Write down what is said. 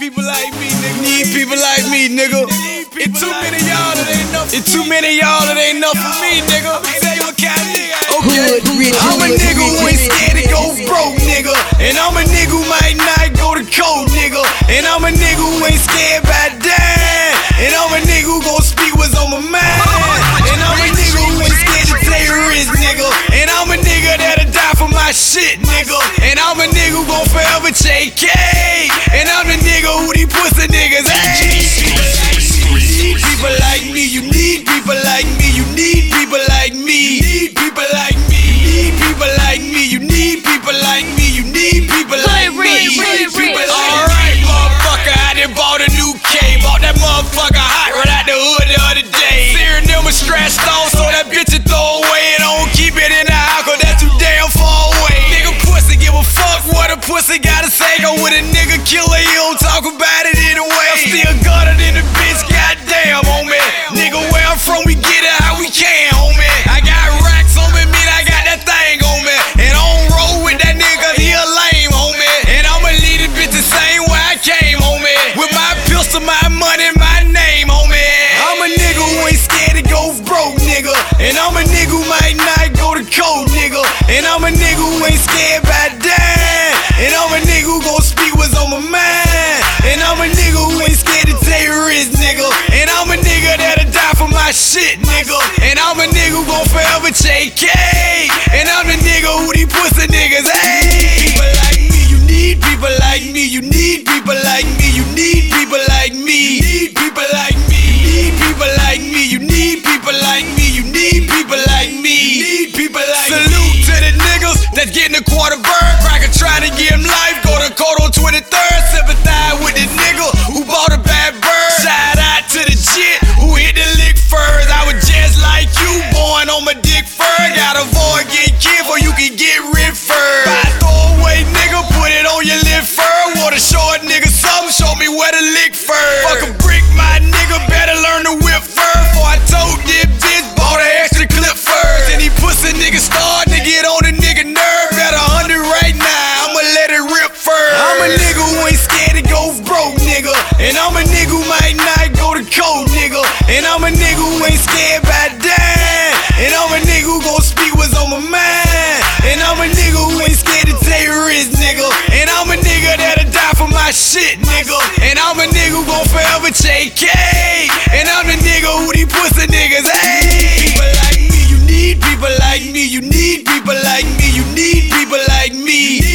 people like me, nigga. Need people like me, nigga. It's too many y'all that ain't enough. It's too many y'all that ain't enough for me, nigga. Say what kind of nigga am. I'm a nigga who ain't scared to go broke, nigga. And I'm a nigga who might not go to cold, nigga. And I'm a nigga who ain't scared by damn. And I'm a nigga who gon' speak what's on my mind. And I'm a nigga who ain't scared to take risks, nigga. And I'm a nigga that'll die for my shit, nigga. And I'm a nigga who gon' forever take cake. Stressed off, so that bitch to throw away and don't keep it in the house, cause that's too damn far away. Nigga pussy give a fuck what a pussy gotta say, go with a nigga killer, he don't talk about it anyway. I'm still gunner ain't scared by damn. And I'm a nigga who gon' speak what's on my mind. And I'm a nigga who ain't scared to take risks, nigga. And I'm a nigga that'll die for my shit, nigga. And I'm a nigga who gon' forever take cake. Niggas get in the quarter bird. I'm a nigga who might not go to cold, nigga. And I'm a nigga who ain't scared by damn. And I'm a nigga who gon' speak what's on my mind. And I'm a nigga who ain't scared to take risks, nigga. And I'm a nigga that'll die for my shit, nigga. And I'm a nigga who gon' forever cake. And I'm the nigga who these pussy niggas hate. People like me, you need people like me, you need people like me, you need people like me.